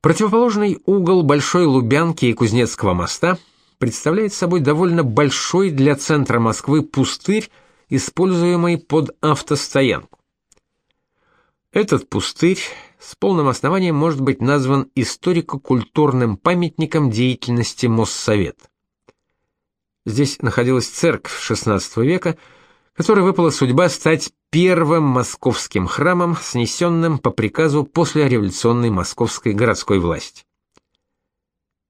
Противоположный угол Большой Лубянки и Кузнецкого моста представляет собой довольно большой для центра Москвы пустырь, используемый под автостоянку. Этот пустырь с полным основанием может быть назван историко-культурным памятником деятельности Моссовета. Здесь находилась церковь XVI века, которой выпала судьба стать первым московским храмом, снесенным по приказу послереволюционной московской городской власти.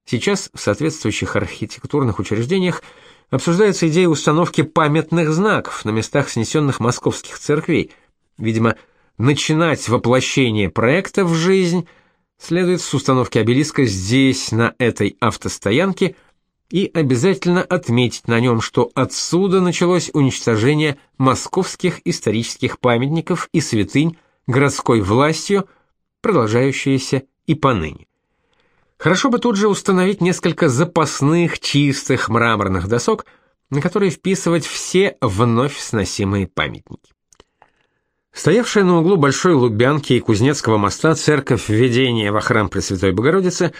Сейчас в соответствующих архитектурных учреждениях обсуждается идея установки памятных знаков на местах снесенных московских церквей. Видимо, начинать воплощение проекта в жизнь следует с установки обелиска здесь, на этой автостоянке – и обязательно отметить на нем, что отсюда началось уничтожение московских исторических памятников и святынь городской властью, продолжающееся и поныне. Хорошо бы тут же установить несколько запасных чистых мраморных досок, на которые вписывать все вновь сносимые памятники. Стоявшая на углу Большой Лубянки и Кузнецкого моста церковь введения во храм Пресвятой Богородицы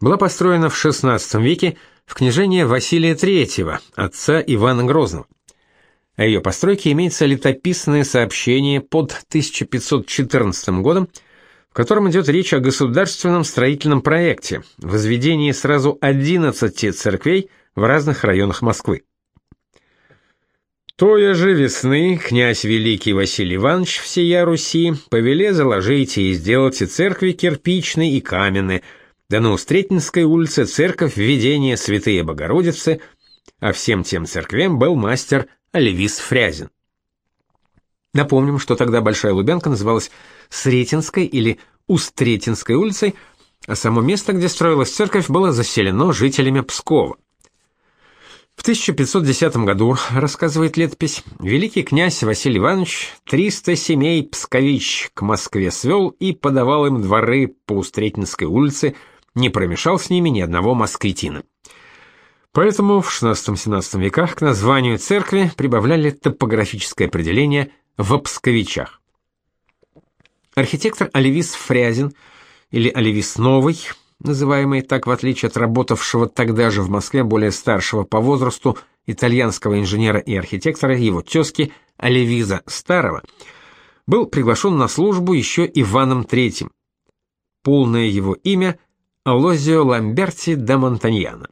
была построена в XVI веке в княжение Василия III, отца Ивана Грозного. О ее постройке имеется летописное сообщение под 1514 годом, в котором идет речь о государственном строительном проекте, возведении сразу 11 церквей в разных районах Москвы. Тоя же весны князь великий Василий Иванович всея Руси повеле заложите и сделайте церкви кирпичные и каменные, да на Устретинской улице церковь введения Святые Богородицы, а всем тем церквям был мастер Оливис Фрязин. Напомним, что тогда Большая Лубянка называлась Сретенской или Устретинской улицей, а само место, где строилась церковь, было заселено жителями Пскова. В 1510 году, рассказывает летопись, великий князь Василий Иванович 300 семей пскович к Москве свел и подавал им дворы по Устретинской улице, не промешал с ними ни одного москвитина. Поэтому в XVI-XVII веках к названию церкви прибавляли топографическое определение в Псковичах. Архитектор Оливис Фрязин или Оливис Новый, называемый так в отличие от работавшего тогда же в Москве более старшего по возрасту итальянского инженера и архитектора его тезки Оливиза Старого, был приглашен на службу еще Иваном III. Полное его имя Алозио Ламберти да Монтаньяно.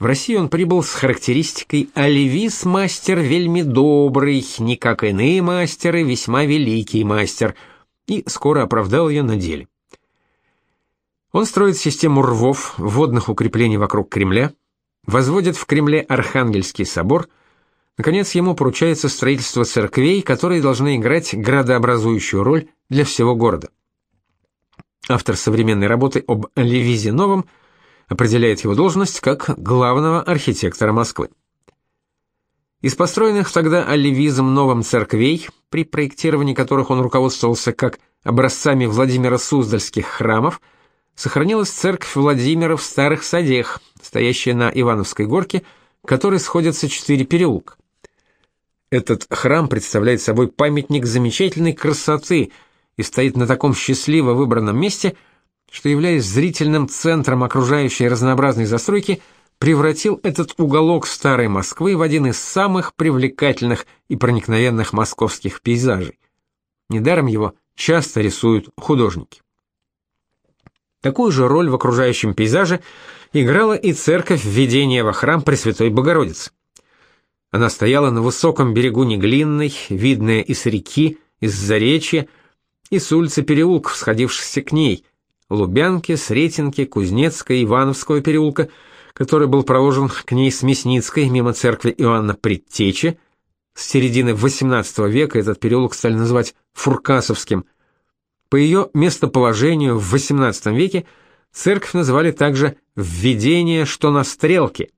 В Россию он прибыл с характеристикой «Оливис мастер вельми добрый, не как иные мастеры, весьма великий мастер», и скоро оправдал ее на деле. Он строит систему рвов, водных укреплений вокруг Кремля, возводит в Кремле Архангельский собор, наконец ему поручается строительство церквей, которые должны играть градообразующую роль для всего города. Автор современной работы об Левизе Новом определяет его должность как главного архитектора Москвы. Из построенных тогда Оливизом Новым церквей, при проектировании которых он руководствовался как образцами Владимира Суздальских храмов, сохранилась церковь Владимира в Старых Садех, стоящая на Ивановской горке, к которой сходятся четыре переулка. Этот храм представляет собой памятник замечательной красоты – и стоит на таком счастливо выбранном месте, что, являясь зрительным центром окружающей разнообразной застройки, превратил этот уголок старой Москвы в один из самых привлекательных и проникновенных московских пейзажей. Недаром его часто рисуют художники. Такую же роль в окружающем пейзаже играла и церковь введения во храм Пресвятой Богородицы. Она стояла на высоком берегу Неглинной, видная из реки, из заречья, и с улицы переулков, сходившихся к ней, Лубянки, Сретенки, Кузнецкой, Ивановского переулка, который был проложен к ней с Мясницкой мимо церкви Иоанна Предтечи. С середины XVIII века этот переулок стали называть Фуркасовским. По ее местоположению в XVIII веке церковь называли также «введение, что на стрелке».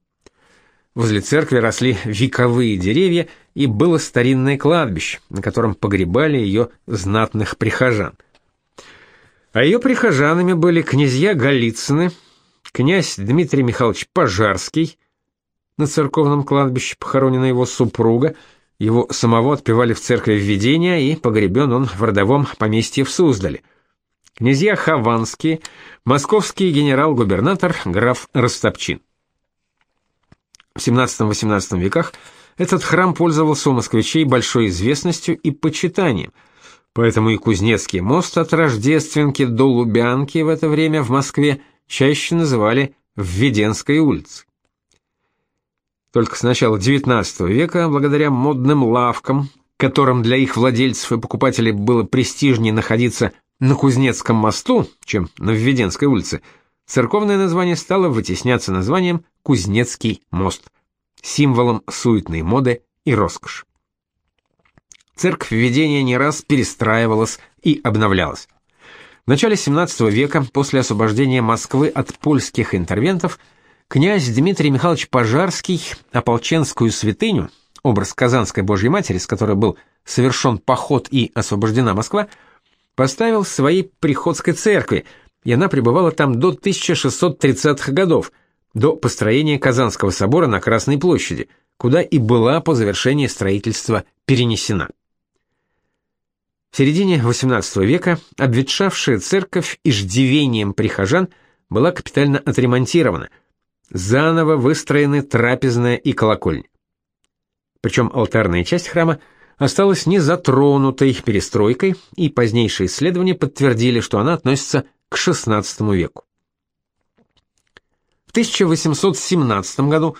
Возле церкви росли вековые деревья, и было старинное кладбище, на котором погребали ее знатных прихожан. А ее прихожанами были князья Голицыны, князь Дмитрий Михайлович Пожарский, на церковном кладбище похоронена его супруга, его самого отпевали в церкви введения, и погребен он в родовом поместье в Суздале. князья Хованские, московский генерал-губернатор граф Ростопчин. В XVII-XVIII веках этот храм пользовался у москвичей большой известностью и почитанием, поэтому и Кузнецкий мост от Рождественки до Лубянки в это время в Москве чаще называли Введенской улицей. Только с начала XIX века, благодаря модным лавкам, которым для их владельцев и покупателей было престижнее находиться на Кузнецком мосту, чем на Введенской улице, церковное название стало вытесняться названием Кузнецкий мост, символом суетной моды и роскоши. Церковь Введения не раз перестраивалась и обновлялась. В начале XVII века, после освобождения Москвы от польских интервентов, князь Дмитрий Михайлович Пожарский ополченскую святыню, образ Казанской Божьей Матери, с которой был совершен поход и освобождена Москва, поставил в своей приходской церкви, и она пребывала там до 1630-х годов, до построения Казанского собора на Красной площади, куда и была по завершении строительства перенесена. В середине XVIII века обветшавшая церковь иждивением прихожан была капитально отремонтирована, заново выстроены трапезная и колокольня. Причем алтарная часть храма – осталась незатронутой перестройкой, и позднейшие исследования подтвердили, что она относится к XVI веку. В 1817 году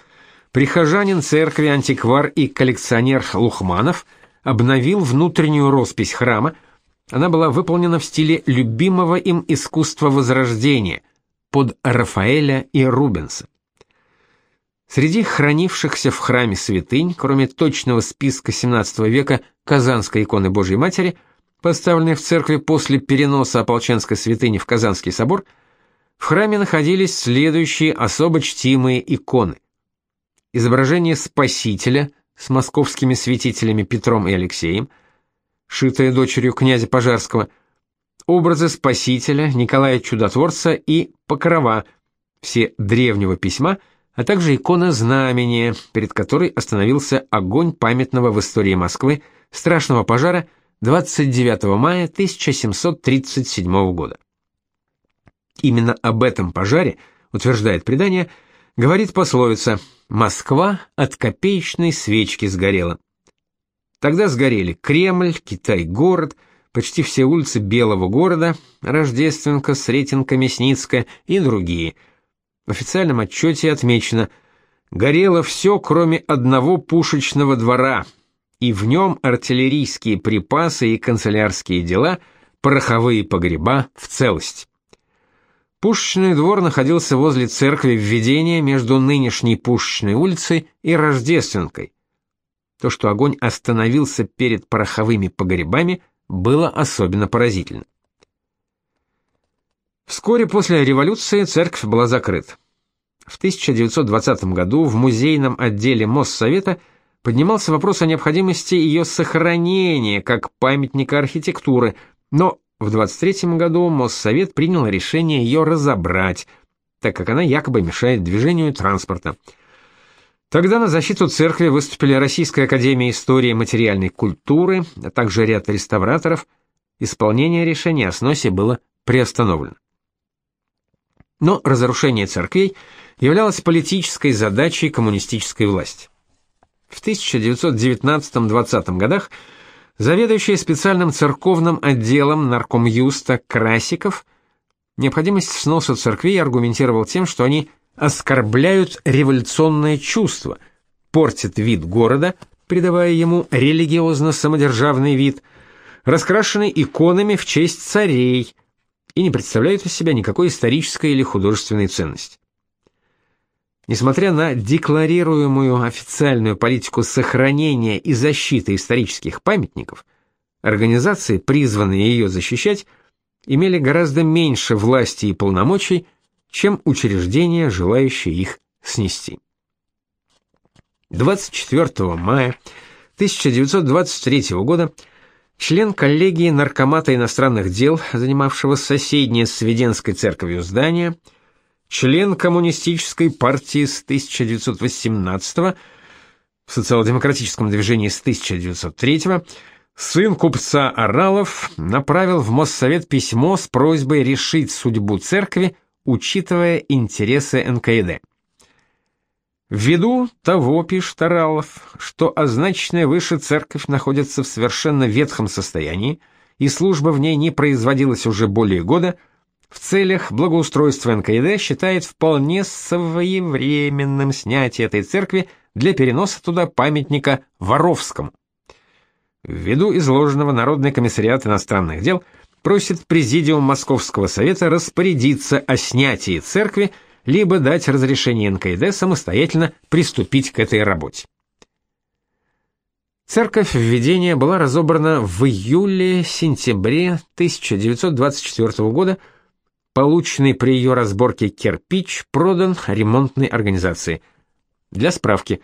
прихожанин церкви, антиквар и коллекционер Лухманов обновил внутреннюю роспись храма. Она была выполнена в стиле любимого им искусства Возрождения под Рафаэля и Рубенса. Среди хранившихся в храме святынь, кроме точного списка XVII века Казанской иконы Божьей Матери, поставленной в церкви после переноса ополченской святыни в Казанский собор, в храме находились следующие особо чтимые иконы. Изображение Спасителя с московскими святителями Петром и Алексеем, шитое дочерью князя Пожарского, образы Спасителя, Николая Чудотворца и Покрова, все древнего письма – а также икона знамения, перед которой остановился огонь памятного в истории Москвы страшного пожара 29 мая 1737 года. Именно об этом пожаре, утверждает предание, говорит пословица «Москва от копеечной свечки сгорела». Тогда сгорели Кремль, Китай-город, почти все улицы Белого города, Рождественка, Сретенка, Мясницкая и другие – в официальном отчете отмечено «Горело все, кроме одного пушечного двора, и в нем артиллерийские припасы и канцелярские дела, пороховые погреба в целость». Пушечный двор находился возле церкви Введения между нынешней Пушечной улицей и Рождественкой. То, что огонь остановился перед пороховыми погребами, было особенно поразительно. Вскоре после революции церковь была закрыта. В 1920 году в музейном отделе Моссовета поднимался вопрос о необходимости ее сохранения как памятника архитектуры, но в 23 году Моссовет принял решение ее разобрать, так как она якобы мешает движению транспорта. Тогда на защиту церкви выступили Российская академия истории и материальной культуры, а также ряд реставраторов. Исполнение решения о сносе было приостановлено. Но разрушение церквей являлось политической задачей коммунистической власти. В 1919-20 годах заведующий специальным церковным отделом наркомюста Красиков необходимость сноса церквей аргументировал тем, что они оскорбляют революционное чувство, портят вид города, придавая ему религиозно-самодержавный вид, раскрашенный иконами в честь царей – и не представляют из себя никакой исторической или художественной ценности. Несмотря на декларируемую официальную политику сохранения и защиты исторических памятников, организации, призванные ее защищать, имели гораздо меньше власти и полномочий, чем учреждения, желающие их снести. 24 мая 1923 года член коллегии наркомата иностранных дел, занимавшего соседнее с Веденской церковью здание, член коммунистической партии с 1918 в социал-демократическом движении с 1903 сын купца Оралов направил в Моссовет письмо с просьбой решить судьбу церкви, учитывая интересы НКВД. Ввиду того, пишет Оралов, что означенная выше церковь находится в совершенно ветхом состоянии, и служба в ней не производилась уже более года, в целях благоустройства НКВД считает вполне своевременным снятие этой церкви для переноса туда памятника Воровскому. Ввиду изложенного Народный комиссариат иностранных дел просит Президиум Московского совета распорядиться о снятии церкви, либо дать разрешение НКВД самостоятельно приступить к этой работе. Церковь введения была разобрана в июле-сентябре 1924 года. Полученный при ее разборке кирпич продан ремонтной организации. Для справки,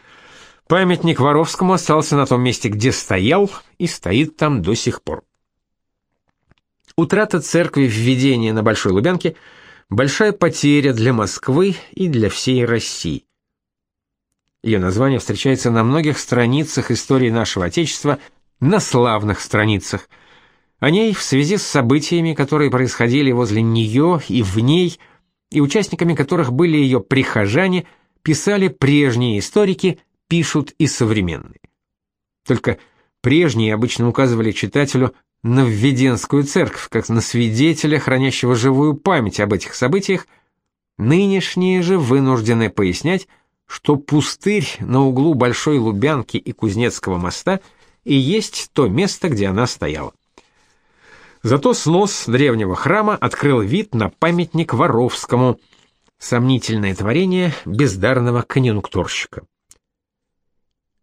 памятник Воровскому остался на том месте, где стоял, и стоит там до сих пор. Утрата церкви введения на Большой Лубянке – большая потеря для Москвы и для всей России. Ее название встречается на многих страницах истории нашего Отечества, на славных страницах. О ней в связи с событиями, которые происходили возле нее и в ней, и участниками которых были ее прихожане, писали прежние историки, пишут и современные. Только прежние обычно указывали читателю на Введенскую церковь, как на свидетеля, хранящего живую память об этих событиях, нынешние же вынуждены пояснять, что пустырь на углу Большой Лубянки и Кузнецкого моста и есть то место, где она стояла. Зато снос древнего храма открыл вид на памятник Воровскому, сомнительное творение бездарного конъюнктурщика.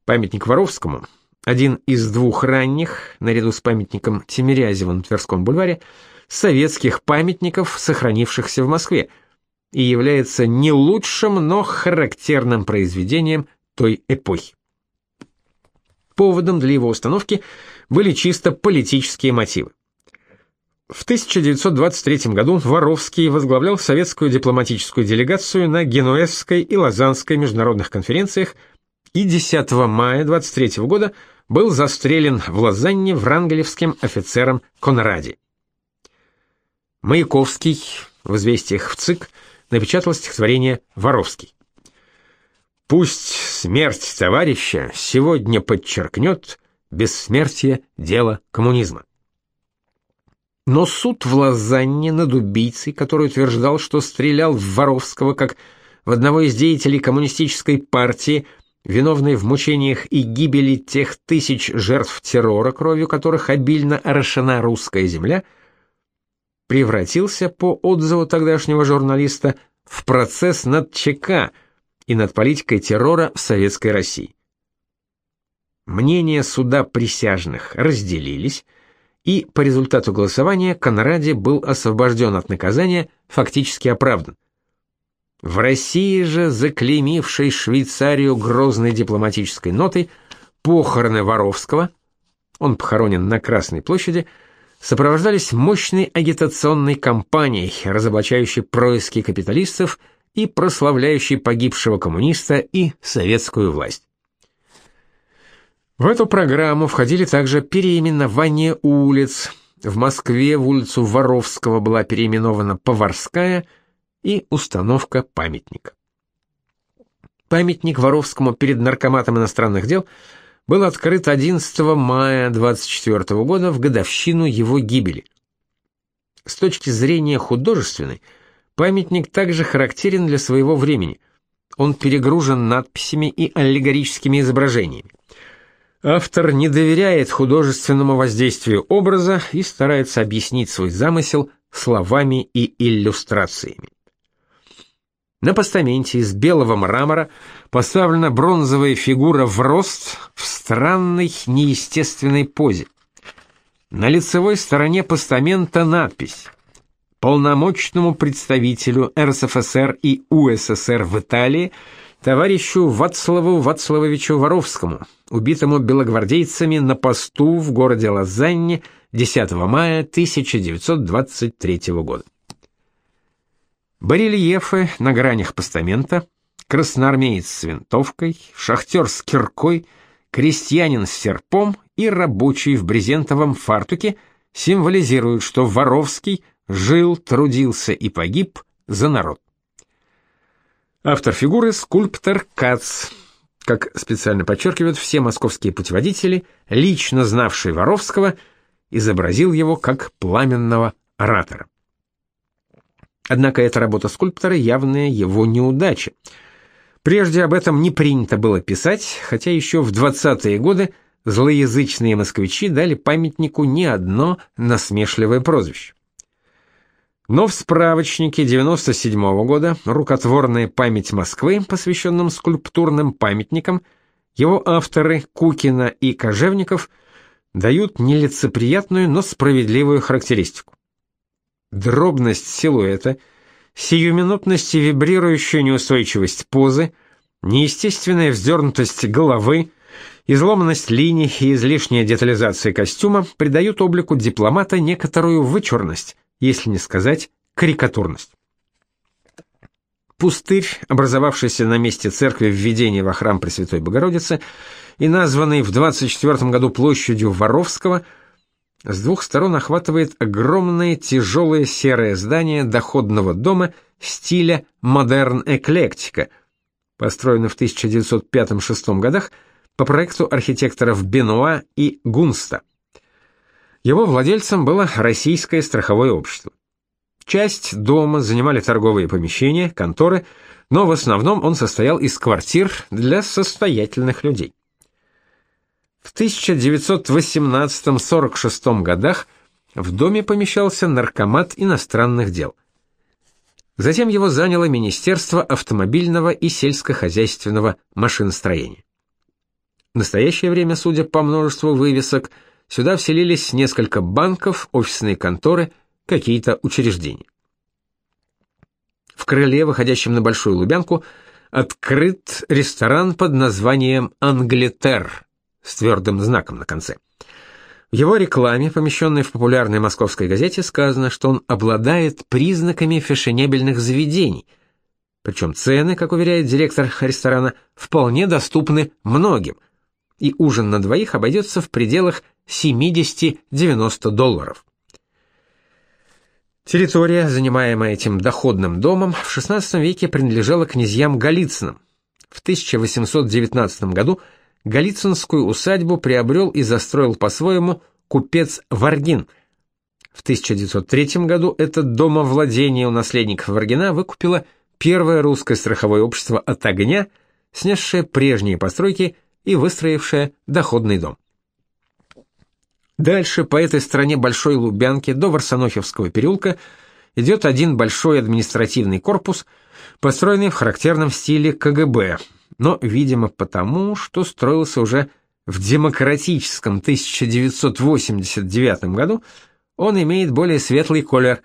Памятник Воровскому, один из двух ранних, наряду с памятником Тимирязева на Тверском бульваре, советских памятников, сохранившихся в Москве – и является не лучшим, но характерным произведением той эпохи. Поводом для его установки были чисто политические мотивы. В 1923 году Воровский возглавлял советскую дипломатическую делегацию на Генуэзской и Лозаннской международных конференциях и 10 мая 23 года был застрелен в Лозанне врангелевским офицером Конради. Маяковский в известиях в ЦИК напечатал стихотворение Воровский. Пусть смерть товарища сегодня подчеркнет бессмертие дела коммунизма. Но суд в Лозанне над убийцей, который утверждал, что стрелял в Воровского как в одного из деятелей коммунистической партии, виновный в мучениях и гибели тех тысяч жертв террора, кровью которых обильно орошена русская земля – превратился, по отзыву тогдашнего журналиста, в процесс над ЧК и над политикой террора в Советской России. Мнения суда присяжных разделились, и по результату голосования Конради был освобожден от наказания, фактически оправдан. В России же, заклеймившей Швейцарию грозной дипломатической нотой, похороны Воровского, он похоронен на Красной площади, сопровождались мощной агитационной кампанией, разоблачающей происки капиталистов и прославляющей погибшего коммуниста и советскую власть. В эту программу входили также переименование улиц. В Москве в улицу Воровского была переименована Поварская и установка памятника. Памятник Воровскому перед наркоматом иностранных дел – был открыт 11 мая 24 года в годовщину его гибели. С точки зрения художественной, памятник также характерен для своего времени. Он перегружен надписями и аллегорическими изображениями. Автор не доверяет художественному воздействию образа и старается объяснить свой замысел словами и иллюстрациями. На постаменте из белого мрамора поставлена бронзовая фигура в рост в странной неестественной позе. На лицевой стороне постамента надпись «Полномочному представителю РСФСР и УССР в Италии товарищу Вацлаву Вацлавовичу Воровскому, убитому белогвардейцами на посту в городе Лозанне 10 мая 1923 года». Барельефы на гранях постамента, красноармеец с винтовкой, шахтер с киркой, крестьянин с серпом и рабочий в брезентовом фартуке символизируют, что Воровский жил, трудился и погиб за народ. Автор фигуры скульптор Кац. Как специально подчеркивают все московские путеводители, лично знавший Воровского, изобразил его как пламенного оратора. Однако эта работа скульптора явная его неудача. Прежде об этом не принято было писать, хотя еще в 20-е годы злоязычные москвичи дали памятнику не одно насмешливое прозвище. Но в справочнике 97 -го года «Рукотворная память Москвы», посвященном скульптурным памятникам, его авторы Кукина и Кожевников дают нелицеприятную, но справедливую характеристику. Дробность силуэта, сиюминутность и вибрирующая неустойчивость позы, неестественная вздернутость головы, изломанность линий и излишняя детализация костюма придают облику дипломата некоторую вычурность, если не сказать карикатурность. Пустырь, образовавшийся на месте церкви введения во храм Пресвятой Богородицы и названный в 24 году площадью Воровского, с двух сторон охватывает огромное тяжелое серое здание доходного дома стиля модерн-эклектика, построенное в 1905-6 годах по проекту архитекторов Бенуа и Гунста. Его владельцем было российское страховое общество. Часть дома занимали торговые помещения, конторы, но в основном он состоял из квартир для состоятельных людей. В 1918-46 годах в доме помещался наркомат иностранных дел. Затем его заняло Министерство автомобильного и сельскохозяйственного машиностроения. В настоящее время, судя по множеству вывесок, Сюда вселились несколько банков, офисные конторы, какие-то учреждения. В крыле, выходящем на Большую Лубянку, открыт ресторан под названием «Англитер» с твердым знаком на конце. В его рекламе, помещенной в популярной московской газете, сказано, что он обладает признаками фешенебельных заведений. Причем цены, как уверяет директор ресторана, вполне доступны многим, и ужин на двоих обойдется в пределах 70-90 долларов. Территория, занимаемая этим доходным домом, в XVI веке принадлежала князьям Голицыным. В 1819 году Голицынскую усадьбу приобрел и застроил по-своему купец Варгин. В 1903 году этот домовладение у наследников Варгина выкупило первое русское страховое общество от огня, снесшее прежние постройки и выстроившее доходный дом. Дальше по этой стороне Большой Лубянки до Варсонохевского переулка идет один большой административный корпус, построенный в характерном стиле КГБ, но, видимо, потому, что строился уже в демократическом 1989 году, он имеет более светлый колер.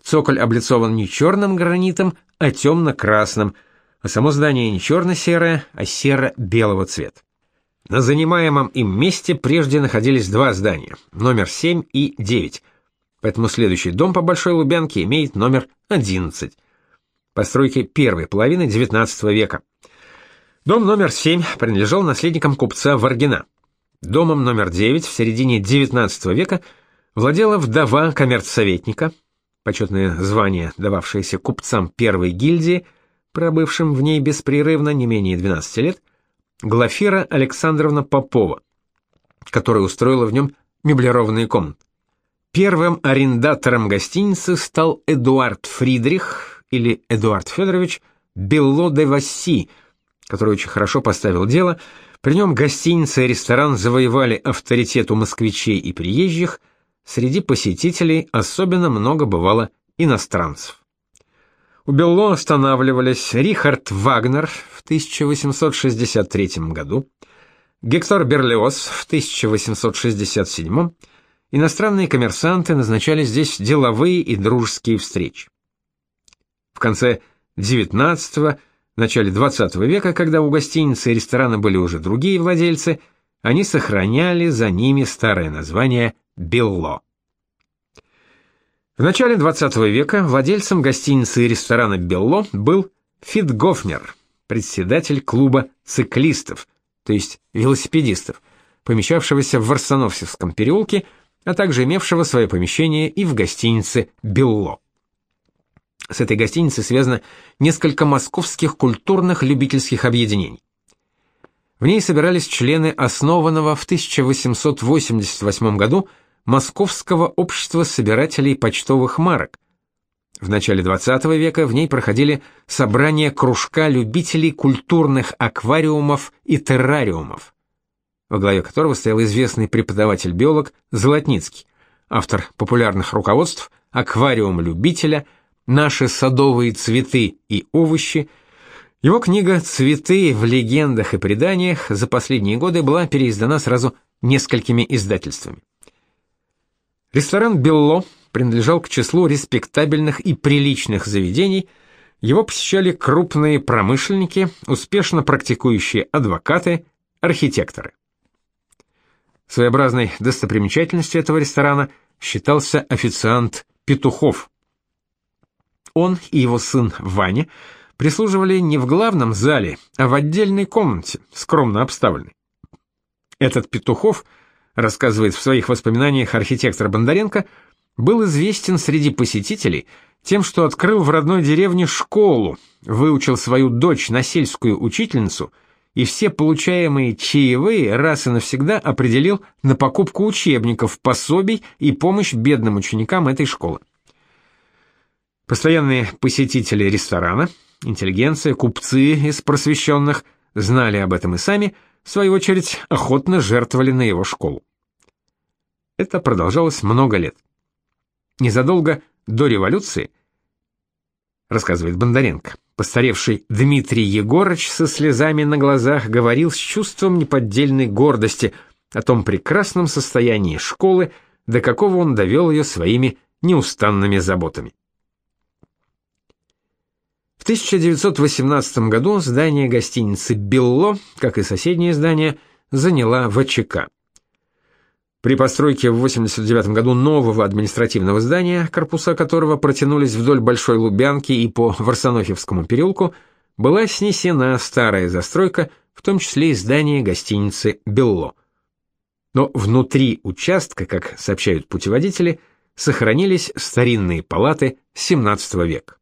Цоколь облицован не черным гранитом, а темно-красным, а само здание не черно-серое, а серо-белого цвета. На занимаемом им месте прежде находились два здания, номер 7 и 9, поэтому следующий дом по Большой Лубянке имеет номер 11. Постройки первой половины XIX века. Дом номер 7 принадлежал наследникам купца Варгина. Домом номер 9 в середине XIX века владела вдова коммерцсоветника, почетное звание, дававшееся купцам первой гильдии, пробывшим в ней беспрерывно не менее 12 лет, Глафира Александровна Попова, которая устроила в нем меблированные комнаты. Первым арендатором гостиницы стал Эдуард Фридрих или Эдуард Федорович Белло де Васси, который очень хорошо поставил дело. При нем гостиница и ресторан завоевали авторитет у москвичей и приезжих, среди посетителей особенно много бывало иностранцев. У Белло останавливались Рихард Вагнер в 1863 году, Гектор Берлиоз в 1867, иностранные коммерсанты назначали здесь деловые и дружеские встречи. В конце XIX – начале XX века, когда у гостиницы и ресторана были уже другие владельцы, они сохраняли за ними старое название «Белло». В начале 20 века владельцем гостиницы и ресторана «Белло» был Фит Гофнер, председатель клуба циклистов, то есть велосипедистов, помещавшегося в Варсонофьевском переулке, а также имевшего свое помещение и в гостинице «Белло». С этой гостиницей связано несколько московских культурных любительских объединений. В ней собирались члены основанного в 1888 году Московского общества собирателей почтовых марок. В начале XX века в ней проходили собрания кружка любителей культурных аквариумов и террариумов, во главе которого стоял известный преподаватель-биолог Золотницкий, автор популярных руководств «Аквариум любителя», «Наши садовые цветы и овощи», его книга «Цветы в легендах и преданиях» за последние годы была переиздана сразу несколькими издательствами. Ресторан «Белло» принадлежал к числу респектабельных и приличных заведений, его посещали крупные промышленники, успешно практикующие адвокаты, архитекторы. Своеобразной достопримечательностью этого ресторана считался официант Петухов. Он и его сын Ваня прислуживали не в главном зале, а в отдельной комнате, скромно обставленной. Этот Петухов – рассказывает в своих воспоминаниях архитектор Бондаренко, был известен среди посетителей тем, что открыл в родной деревне школу, выучил свою дочь на сельскую учительницу и все получаемые чаевые раз и навсегда определил на покупку учебников, пособий и помощь бедным ученикам этой школы. Постоянные посетители ресторана, интеллигенция, купцы из просвещенных знали об этом и сами – в свою очередь, охотно жертвовали на его школу. Это продолжалось много лет. Незадолго до революции, рассказывает Бондаренко, постаревший Дмитрий Егорыч со слезами на глазах говорил с чувством неподдельной гордости о том прекрасном состоянии школы, до какого он довел ее своими неустанными заботами. В 1918 году здание гостиницы «Белло», как и соседнее здание, заняла ВЧК. При постройке в 1989 году нового административного здания, корпуса которого протянулись вдоль Большой Лубянки и по Варсонофьевскому переулку, была снесена старая застройка, в том числе и здание гостиницы «Белло». Но внутри участка, как сообщают путеводители, сохранились старинные палаты XVII века.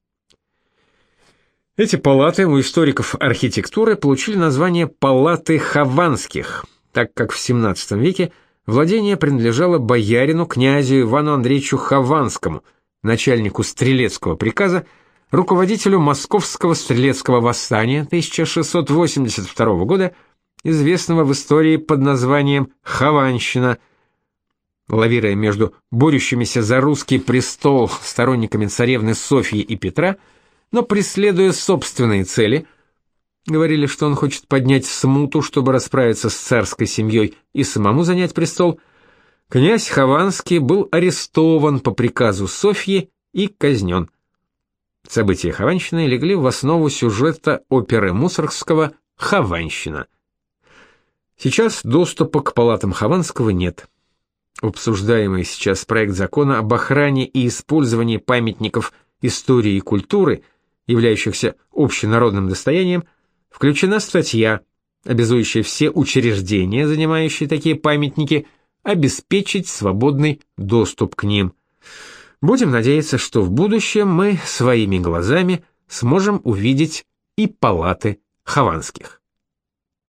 Эти палаты у историков архитектуры получили название «палаты Хованских», так как в XVII веке владение принадлежало боярину князю Ивану Андреевичу Хованскому, начальнику стрелецкого приказа, руководителю Московского стрелецкого восстания 1682 года, известного в истории под названием Хованщина. Лавируя между борющимися за русский престол сторонниками царевны Софьи и Петра – но преследуя собственные цели, говорили, что он хочет поднять смуту, чтобы расправиться с царской семьей и самому занять престол, князь Хованский был арестован по приказу Софьи и казнен. События Хованщины легли в основу сюжета оперы Мусоргского «Хованщина». Сейчас доступа к палатам Хованского нет. Обсуждаемый сейчас проект закона об охране и использовании памятников истории и культуры являющихся общенародным достоянием, включена статья, обязующая все учреждения, занимающие такие памятники, обеспечить свободный доступ к ним. Будем надеяться, что в будущем мы своими глазами сможем увидеть и палаты Хованских.